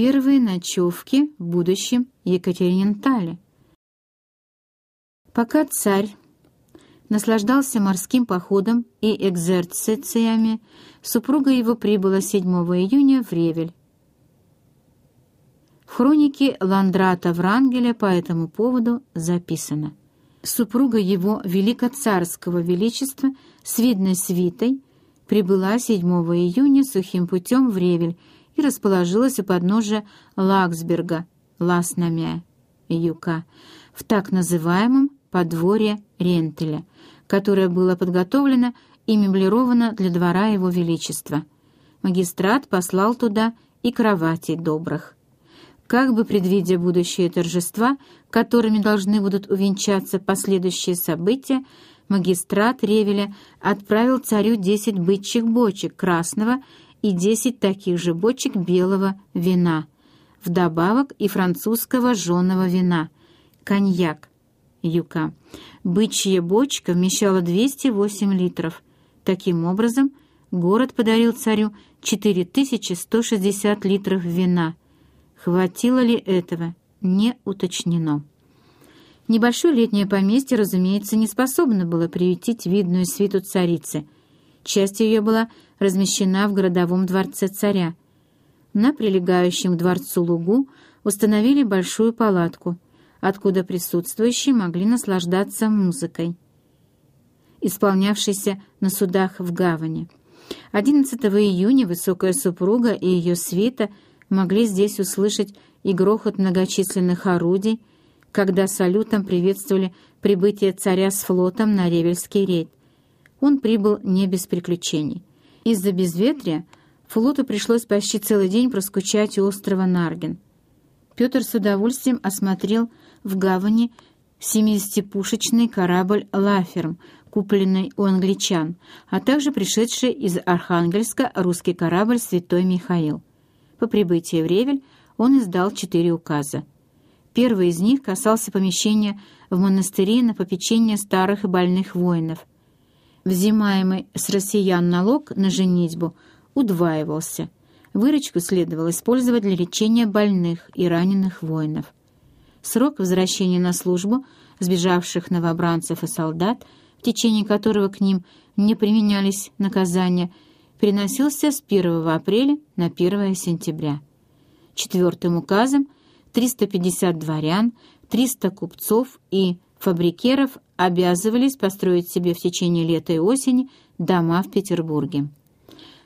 первые ночевки в будущем Екатеринентале. Пока царь наслаждался морским походом и экзерцициями, супруга его прибыла 7 июня в Ревель. В хронике Ландрата Врангеля по этому поводу записано. Супруга его Великоцарского Величества с видной свитой прибыла 7 июня сухим путем в Ревель и расположилась у подножия Лаксберга, Ласнамя, Юка, в так называемом подворье Рентеля, которое было подготовлено и меблировано для двора его величества. Магистрат послал туда и кроватей добрых. Как бы предвидя будущие торжества, которыми должны будут увенчаться последующие события, магистрат Ревеля отправил царю десять бычьих бочек красного и десять таких же бочек белого вина, вдобавок и французского жженого вина, коньяк, юка. Бычья бочка вмещала 208 литров. Таким образом, город подарил царю 4160 литров вина. Хватило ли этого, не уточнено. Небольшое летнее поместье, разумеется, не способно было приютить видную свиту царицы. Часть ее была размещена в городовом дворце царя. На прилегающем к дворцу лугу установили большую палатку — откуда присутствующие могли наслаждаться музыкой, исполнявшейся на судах в гавани. 11 июня высокая супруга и ее свита могли здесь услышать и грохот многочисленных орудий, когда салютом приветствовали прибытие царя с флотом на Ревельский рейд. Он прибыл не без приключений. Из-за безветрия флоту пришлось почти целый день проскучать у острова Нарген. Петр с удовольствием осмотрел в гавани 70-пушечный корабль «Лаферм», купленный у англичан, а также пришедший из Архангельска русский корабль «Святой Михаил». По прибытии в Ревель он издал четыре указа. Первый из них касался помещения в монастыре на попечение старых и больных воинов. Взимаемый с россиян налог на женитьбу удваивался. Выручку следовало использовать для лечения больных и раненых воинов. Срок возвращения на службу сбежавших новобранцев и солдат, в течение которого к ним не применялись наказания, переносился с 1 апреля на 1 сентября. Четвертым указом 350 дворян, 300 купцов и фабрикеров обязывались построить себе в течение лета и осени дома в Петербурге.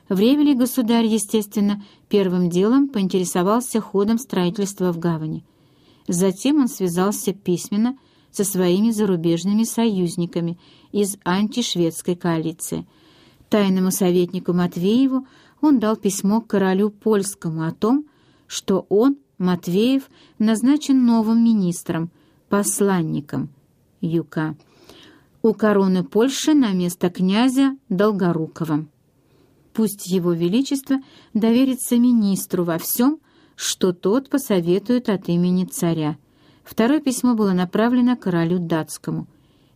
В Ревеле государь, естественно, первым делом поинтересовался ходом строительства в гавани – Затем он связался письменно со своими зарубежными союзниками из антишведской коалиции. Тайному советнику Матвееву он дал письмо королю польскому о том, что он, Матвеев, назначен новым министром, посланником Юка у короны Польши на место князя Долгорукова. Пусть его величество доверится министру во всем, что тот посоветует от имени царя. Второе письмо было направлено королю датскому.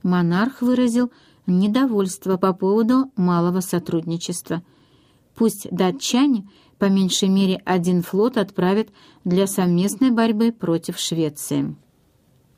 Монарх выразил недовольство по поводу малого сотрудничества. Пусть датчане по меньшей мере один флот отправят для совместной борьбы против Швеции.